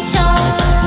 control